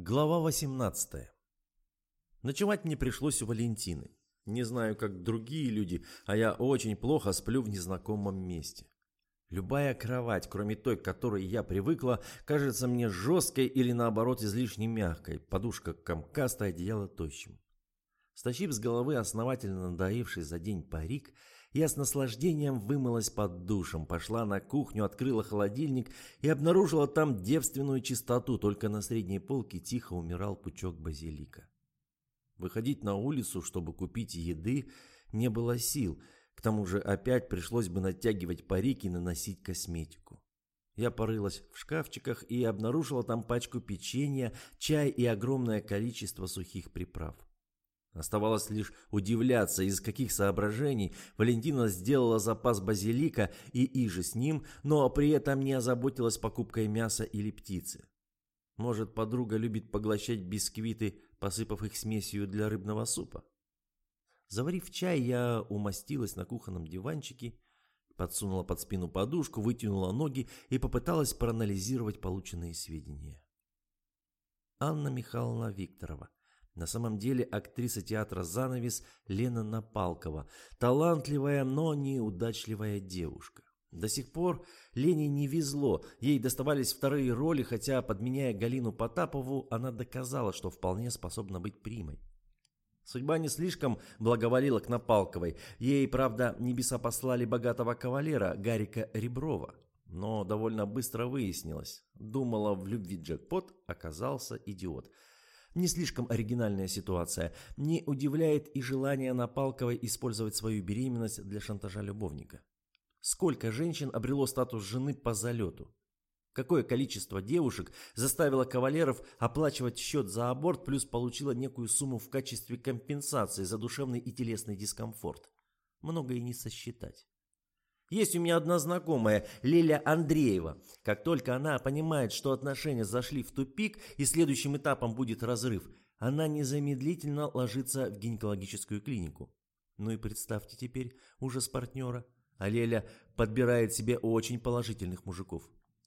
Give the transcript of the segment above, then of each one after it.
Глава 18. Ночевать мне пришлось у Валентины. Не знаю, как другие люди, а я очень плохо сплю в незнакомом месте. Любая кровать, кроме той, к которой я привыкла, кажется мне жесткой или наоборот излишне мягкой, подушка комкастая, одеяло тощим. Стащив с головы основательно надоевший за день парик, я с наслаждением вымылась под душем, пошла на кухню, открыла холодильник и обнаружила там девственную чистоту, только на средней полке тихо умирал пучок базилика. Выходить на улицу, чтобы купить еды, не было сил, к тому же опять пришлось бы натягивать парик и наносить косметику. Я порылась в шкафчиках и обнаружила там пачку печенья, чай и огромное количество сухих приправ. Оставалось лишь удивляться, из каких соображений Валентина сделала запас базилика и иже с ним, но при этом не озаботилась покупкой мяса или птицы. Может, подруга любит поглощать бисквиты, посыпав их смесью для рыбного супа? Заварив чай, я умостилась на кухонном диванчике, подсунула под спину подушку, вытянула ноги и попыталась проанализировать полученные сведения. Анна Михайловна Викторова, на самом деле актриса театра «Занавес» Лена Напалкова. Талантливая, но неудачливая девушка. До сих пор Лене не везло, ей доставались вторые роли, хотя, подменяя Галину Потапову, она доказала, что вполне способна быть примой. Судьба не слишком благоволила к Напалковой. Ей, правда, небеса послали богатого кавалера Гарика Реброва. Но довольно быстро выяснилось. Думала, в любви джекпот оказался идиот – не слишком оригинальная ситуация. Не удивляет и желание Напалковой использовать свою беременность для шантажа любовника. Сколько женщин обрело статус жены по залету? Какое количество девушек заставило кавалеров оплачивать счет за аборт, плюс получила некую сумму в качестве компенсации за душевный и телесный дискомфорт? Много и не сосчитать. Есть у меня одна знакомая, Лиля Андреева. Как только она понимает, что отношения зашли в тупик и следующим этапом будет разрыв, она незамедлительно ложится в гинекологическую клинику. Ну и представьте теперь ужас партнера. А Леля подбирает себе очень положительных мужиков.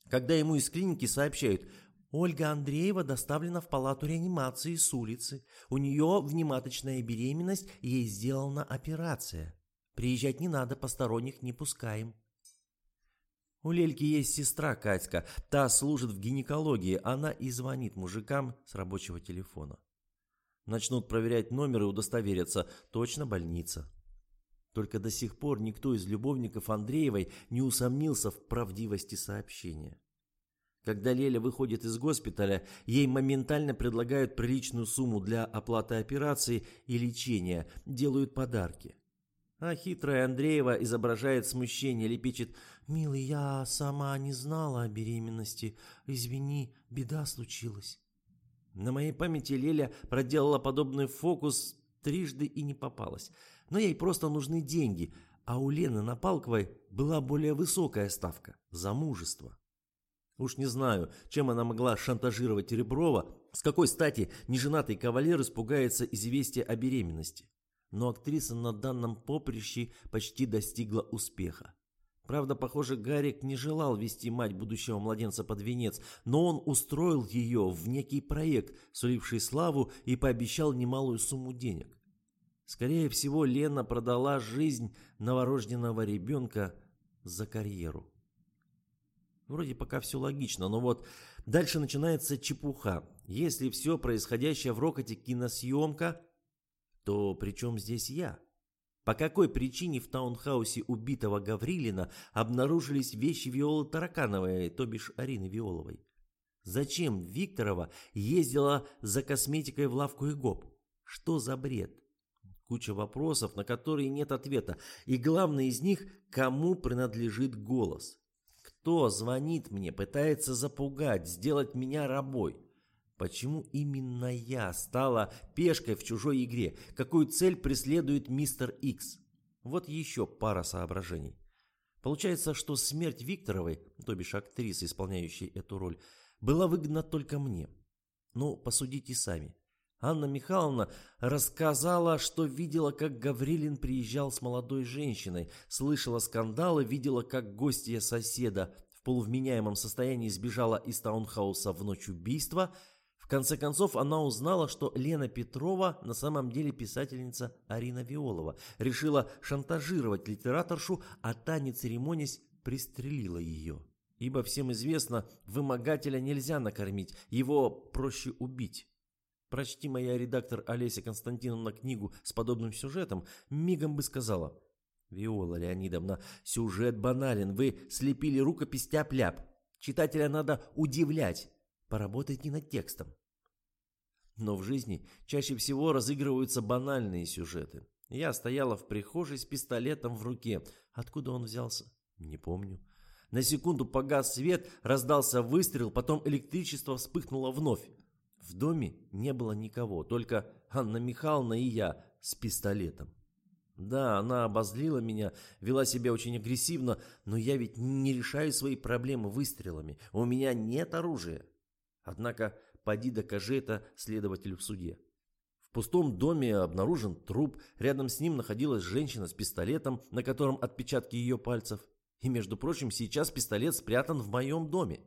Когда ему из клиники сообщают, Ольга Андреева доставлена в палату реанимации с улицы. У нее внематочная беременность, ей сделана операция. Приезжать не надо, посторонних не пускаем. У Лельки есть сестра Катька, та служит в гинекологии, она и звонит мужикам с рабочего телефона. Начнут проверять номер и удостоверятся, точно больница. Только до сих пор никто из любовников Андреевой не усомнился в правдивости сообщения. Когда Леля выходит из госпиталя, ей моментально предлагают приличную сумму для оплаты операции и лечения, делают подарки. А хитрая Андреева изображает смущение, лепечет «Милый, я сама не знала о беременности. Извини, беда случилась». На моей памяти Леля проделала подобный фокус трижды и не попалась. Но ей просто нужны деньги, а у Лены Напалковой была более высокая ставка – замужество. Уж не знаю, чем она могла шантажировать Реброва, с какой стати неженатый кавалер испугается известия о беременности но актриса на данном поприще почти достигла успеха. Правда, похоже, Гарик не желал вести мать будущего младенца под венец, но он устроил ее в некий проект, суливший славу, и пообещал немалую сумму денег. Скорее всего, Лена продала жизнь новорожденного ребенка за карьеру. Вроде пока все логично, но вот дальше начинается чепуха. Если все происходящее в Рокоте киносъемка, то при чем здесь я? По какой причине в таунхаусе убитого Гаврилина обнаружились вещи Виолы Таракановой, то бишь Арины Виоловой? Зачем Викторова ездила за косметикой в лавку Игоп? Что за бред? Куча вопросов, на которые нет ответа. И главный из них, кому принадлежит голос? Кто звонит мне, пытается запугать, сделать меня рабой? Почему именно я стала пешкой в чужой игре? Какую цель преследует мистер Икс? Вот еще пара соображений. Получается, что смерть Викторовой, то бишь актрисы, исполняющей эту роль, была выгодна только мне. Ну, посудите сами. Анна Михайловна рассказала, что видела, как Гаврилин приезжал с молодой женщиной, слышала скандалы, видела, как гостья соседа в полувменяемом состоянии сбежала из таунхауса в ночь убийства – конце концов, она узнала, что Лена Петрова на самом деле писательница Арина Виолова. Решила шантажировать литераторшу, а та, не церемонясь, пристрелила ее. Ибо всем известно, вымогателя нельзя накормить, его проще убить. Прочти моя редактор Олеся Константиновна книгу с подобным сюжетом, мигом бы сказала. Виола Леонидовна, сюжет банален, вы слепили рукопись тяп-ляп. Читателя надо удивлять. Поработайте над текстом. Но в жизни чаще всего разыгрываются банальные сюжеты. Я стояла в прихожей с пистолетом в руке. Откуда он взялся? Не помню. На секунду погас свет, раздался выстрел, потом электричество вспыхнуло вновь. В доме не было никого, только Анна Михайловна и я с пистолетом. Да, она обозлила меня, вела себя очень агрессивно, но я ведь не решаю свои проблемы выстрелами. У меня нет оружия. Однако, поди докажи это следователю в суде. В пустом доме обнаружен труп, рядом с ним находилась женщина с пистолетом, на котором отпечатки ее пальцев. И, между прочим, сейчас пистолет спрятан в моем доме.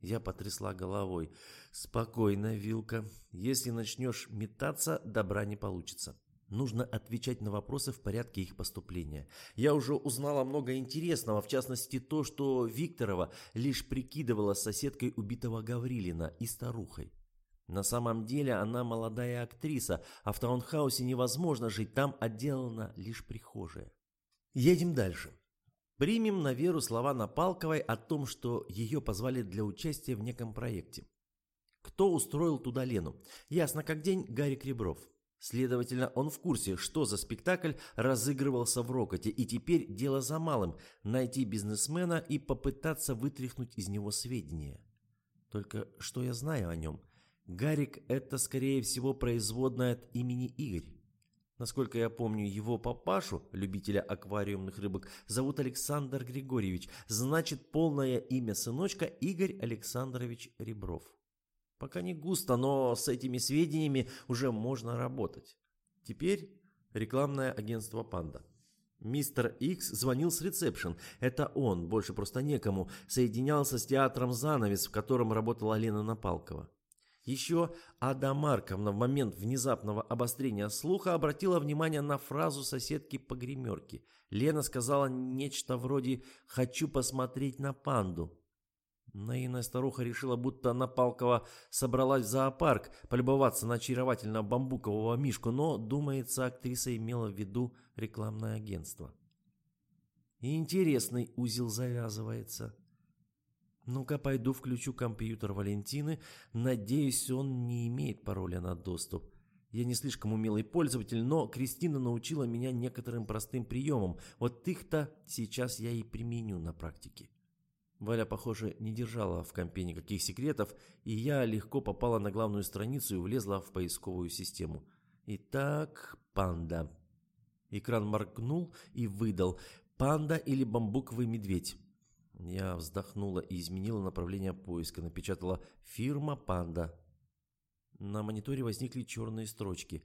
Я потрясла головой. «Спокойно, Вилка. Если начнешь метаться, добра не получится. Нужно отвечать на вопросы в порядке их поступления. Я уже узнала много интересного, в частности то, что Викторова лишь прикидывала соседкой убитого Гаврилина и старухой. На самом деле она молодая актриса, а в таунхаусе невозможно жить, там отделана лишь прихожая. Едем дальше. Примем на веру слова Напалковой о том, что ее позвали для участия в неком проекте. Кто устроил туда Лену? Ясно как день Гарик Ребров. Следовательно, он в курсе, что за спектакль разыгрывался в Рокоте, и теперь дело за малым – найти бизнесмена и попытаться вытряхнуть из него сведения. Только что я знаю о нем? Гарик – это, скорее всего, производная от имени Игорь. Насколько я помню, его папашу, любителя аквариумных рыбок, зовут Александр Григорьевич. Значит, полное имя сыночка Игорь Александрович Ребров. Пока не густо, но с этими сведениями уже можно работать. Теперь рекламное агентство «Панда». Мистер Икс звонил с ресепшн. Это он, больше просто некому, соединялся с театром «Занавес», в котором работала Лена Напалкова. Еще Ада Марковна в момент внезапного обострения слуха обратила внимание на фразу соседки по гримерке. Лена сказала нечто вроде «хочу посмотреть на панду». Наивная старуха решила, будто Напалкова собралась в зоопарк полюбоваться на очаровательного бамбукового мишку, но, думается, актриса имела в виду рекламное агентство. И интересный узел завязывается. Ну-ка, пойду включу компьютер Валентины. Надеюсь, он не имеет пароля на доступ. Я не слишком умелый пользователь, но Кристина научила меня некоторым простым приемам. Вот их-то сейчас я и применю на практике. Валя, похоже, не держала в компе никаких секретов, и я легко попала на главную страницу и влезла в поисковую систему. Итак, панда. Экран моргнул и выдал «Панда или бамбуковый медведь». Я вздохнула и изменила направление поиска, напечатала «Фирма Панда». На мониторе возникли черные строчки.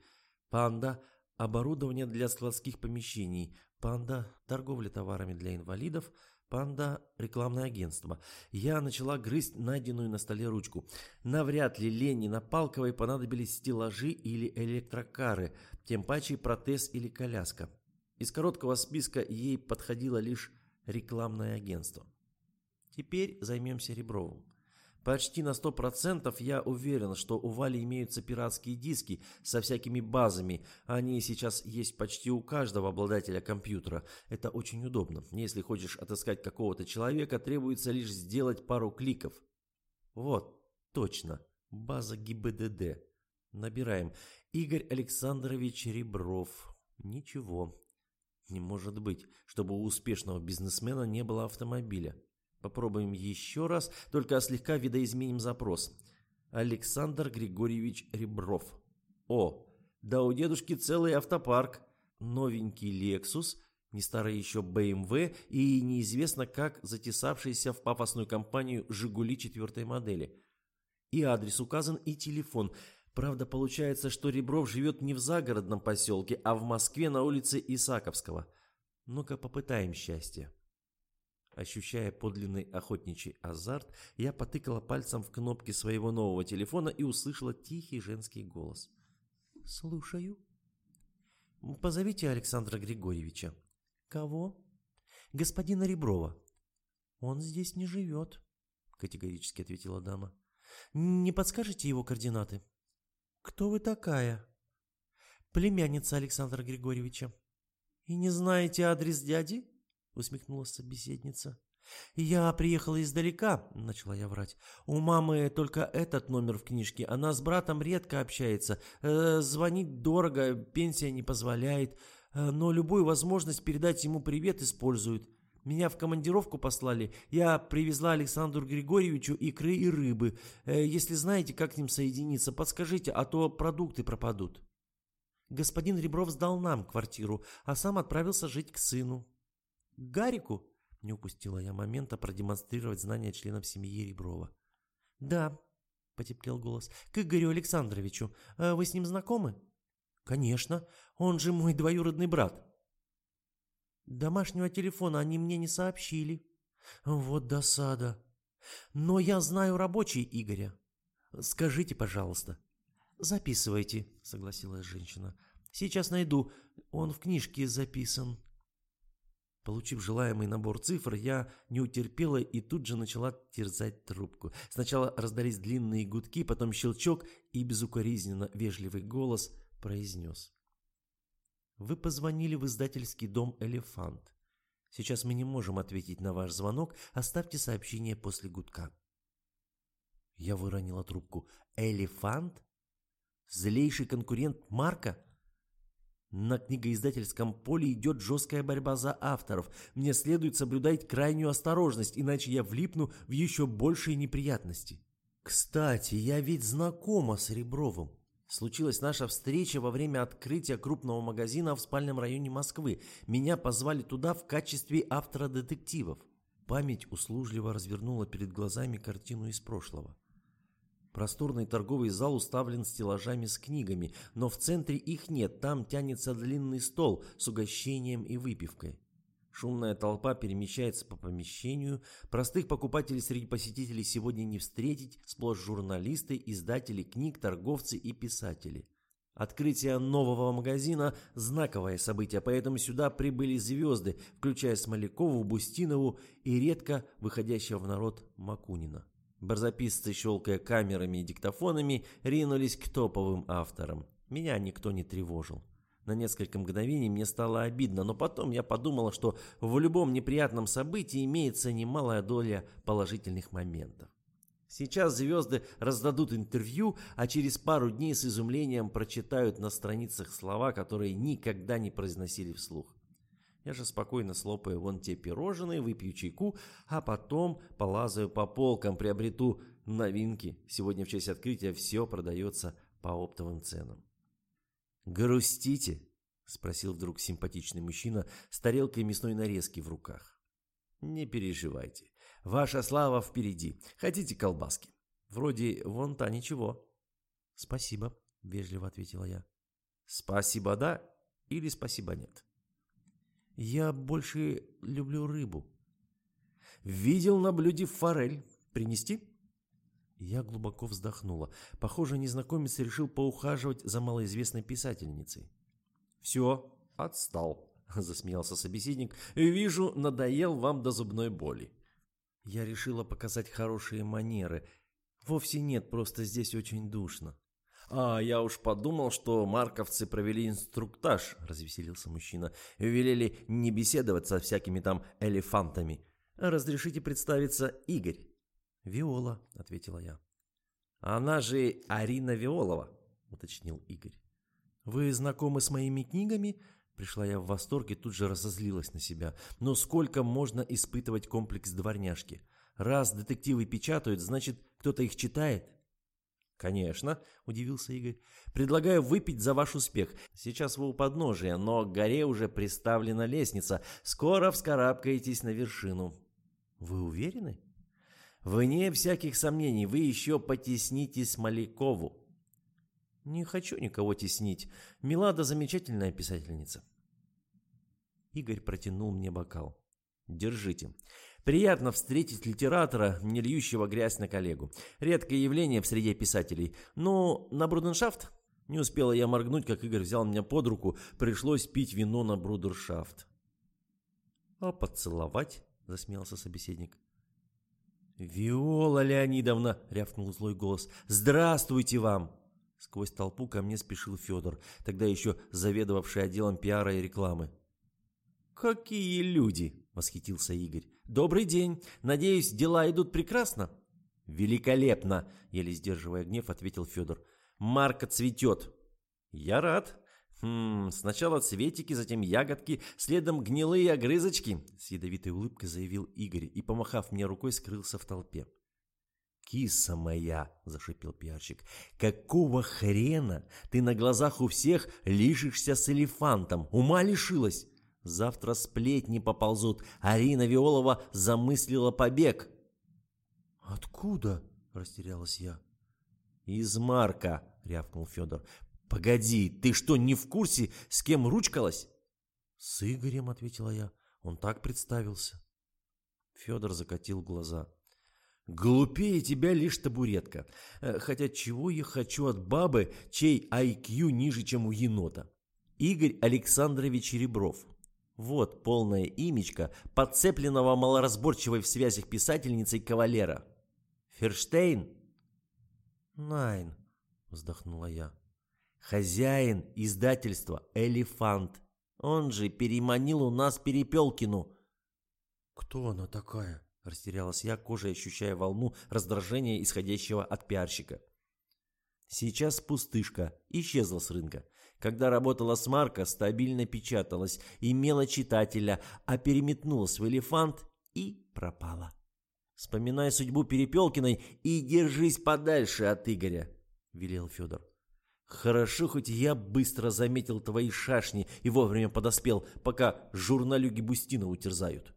«Панда. Оборудование для складских помещений. Панда. Торговля товарами для инвалидов. Панда – рекламное агентство. Я начала грызть найденную на столе ручку. Навряд ли Лене Напалковой понадобились стеллажи или электрокары, тем паче протез или коляска. Из короткого списка ей подходило лишь рекламное агентство. Теперь займемся Ребровым. Почти на 100% я уверен, что у Вали имеются пиратские диски со всякими базами. Они сейчас есть почти у каждого обладателя компьютера. Это очень удобно. Если хочешь отыскать какого-то человека, требуется лишь сделать пару кликов. Вот, точно. База ГИБДД. Набираем. Игорь Александрович Ребров. Ничего. Не может быть, чтобы у успешного бизнесмена не было автомобиля. Попробуем еще раз, только слегка видоизменим запрос. Александр Григорьевич Ребров. О, да у дедушки целый автопарк. Новенький Lexus, не старый еще BMW и неизвестно как затесавшийся в пафосную компанию «Жигули» четвертой модели. И адрес указан, и телефон. Правда, получается, что Ребров живет не в загородном поселке, а в Москве на улице Исаковского. Ну-ка попытаем счастье. Ощущая подлинный охотничий азарт, я потыкала пальцем в кнопки своего нового телефона и услышала тихий женский голос. «Слушаю». «Позовите Александра Григорьевича». «Кого?» «Господина Реброва». «Он здесь не живет», — категорически ответила дама. «Не подскажете его координаты?» «Кто вы такая?» «Племянница Александра Григорьевича». «И не знаете адрес дяди?» — усмехнулась собеседница. «Я приехала издалека», — начала я врать. «У мамы только этот номер в книжке. Она с братом редко общается. Э, звонить дорого, пенсия не позволяет. Э, но любую возможность передать ему привет использует. Меня в командировку послали. Я привезла Александру Григорьевичу икры и рыбы. Э, если знаете, как к ним соединиться, подскажите, а то продукты пропадут». Господин Ребров сдал нам квартиру, а сам отправился жить к сыну. «К Гарику?» – не упустила я момента продемонстрировать знания членов семьи Реброва. «Да», – потеплел голос, – «к Игорю Александровичу. А вы с ним знакомы?» «Конечно, он же мой двоюродный брат». «Домашнего телефона они мне не сообщили». «Вот досада. Но я знаю рабочий Игоря. Скажите, пожалуйста». «Записывайте», — согласилась женщина. «Сейчас найду. Он в книжке записан». Получив желаемый набор цифр, я не утерпела и тут же начала терзать трубку. Сначала раздались длинные гудки, потом щелчок и безукоризненно вежливый голос произнес. «Вы позвонили в издательский дом «Элефант». Сейчас мы не можем ответить на ваш звонок. Оставьте сообщение после гудка». Я выронила трубку. «Элефант? Злейший конкурент Марка?» На книгоиздательском поле идет жесткая борьба за авторов. Мне следует соблюдать крайнюю осторожность, иначе я влипну в еще большие неприятности. Кстати, я ведь знакома с Ребровым. Случилась наша встреча во время открытия крупного магазина в спальном районе Москвы. Меня позвали туда в качестве автора детективов. Память услужливо развернула перед глазами картину из прошлого. Просторный торговый зал уставлен стеллажами с книгами, но в центре их нет, там тянется длинный стол с угощением и выпивкой. Шумная толпа перемещается по помещению, простых покупателей среди посетителей сегодня не встретить, сплошь журналисты, издатели книг, торговцы и писатели. Открытие нового магазина – знаковое событие, поэтому сюда прибыли звезды, включая Смолякову, Бустинову и редко выходящего в народ Макунина. Барзаписцы, щелкая камерами и диктофонами, ринулись к топовым авторам. Меня никто не тревожил. На несколько мгновений мне стало обидно, но потом я подумала, что в любом неприятном событии имеется немалая доля положительных моментов. Сейчас звезды раздадут интервью, а через пару дней с изумлением прочитают на страницах слова, которые никогда не произносили вслух. Я же спокойно слопаю вон те пирожные, выпью чайку, а потом полазаю по полкам, приобрету новинки. Сегодня в честь открытия все продается по оптовым ценам. «Грустите?» – спросил вдруг симпатичный мужчина с тарелкой мясной нарезки в руках. «Не переживайте. Ваша слава впереди. Хотите колбаски? Вроде вон та ничего». «Спасибо», – вежливо ответила я. «Спасибо да или спасибо нет?» Я больше люблю рыбу. Видел на блюде форель. Принести? Я глубоко вздохнула. Похоже, незнакомец решил поухаживать за малоизвестной писательницей. «Все, отстал», — засмеялся собеседник. «Вижу, надоел вам до зубной боли». Я решила показать хорошие манеры. Вовсе нет, просто здесь очень душно. «А я уж подумал, что марковцы провели инструктаж», — развеселился мужчина. «Велели не беседовать со всякими там элефантами. Разрешите представиться Игорь?» «Виола», — ответила я. «Она же Арина Виолова», — уточнил Игорь. «Вы знакомы с моими книгами?» Пришла я в восторг и тут же разозлилась на себя. Но сколько можно испытывать комплекс дворняжки? Раз детективы печатают, значит, кто-то их читает. «Конечно», – удивился Игорь. «Предлагаю выпить за ваш успех. Сейчас вы у подножия, но к горе уже приставлена лестница. Скоро вскарабкаетесь на вершину». «Вы уверены?» «Вне всяких сомнений, вы еще потесните Смолякову». «Не хочу никого теснить. Милада замечательная писательница». Игорь протянул мне бокал. «Держите. Приятно встретить литератора, не льющего грязь на коллегу. Редкое явление в среде писателей. Ну, на бруденшафт? Не успела я моргнуть, как Игорь взял меня под руку. Пришлось пить вино на брудершафт. «А поцеловать?» — засмеялся собеседник. «Виола Леонидовна!» — рявкнул злой голос. «Здравствуйте вам!» Сквозь толпу ко мне спешил Федор, тогда еще заведовавший отделом пиара и рекламы. «Какие люди!» — восхитился Игорь. «Добрый день! Надеюсь, дела идут прекрасно?» «Великолепно!» — еле сдерживая гнев, ответил Федор. «Марка цветет!» «Я рад!» «Хм, сначала цветики, затем ягодки, следом гнилые огрызочки», — с ядовитой улыбкой заявил Игорь и, помахав мне рукой, скрылся в толпе. «Киса моя!» — зашипел пиарщик. «Какого хрена ты на глазах у всех лишишься с элефантом? Ума лишилась? Завтра сплетни поползут. Арина Виолова замыслила побег». «Откуда?» — растерялась я. «Из Марка!» — рявкнул Федор. «Погоди, ты что, не в курсе, с кем ручкалась?» «С Игорем», — ответила я. «Он так представился». Федор закатил глаза. «Глупее тебя лишь табуретка. Э, хотя чего я хочу от бабы, чей IQ ниже, чем у енота? Игорь Александрович Ребров. Вот полное имечко подцепленного малоразборчивой в связях писательницей кавалера. Ферштейн?» «Найн», — вздохнула я. Хозяин издательства «Элефант». Он же переманил у нас Перепелкину. «Кто она такая?» – растерялась я, кожей ощущая волну раздражения, исходящего от пиарщика. Сейчас пустышка, исчезла с рынка. Когда работала с Марка, стабильно печаталась, имела читателя, а переметнулась в «Элефант» и пропала. Вспоминай судьбу Перепелкиной и держись подальше от Игоря, велел Федор. Хорошо, хоть я быстро заметил твои шашни и вовремя подоспел, пока журналюги Бустина утерзают.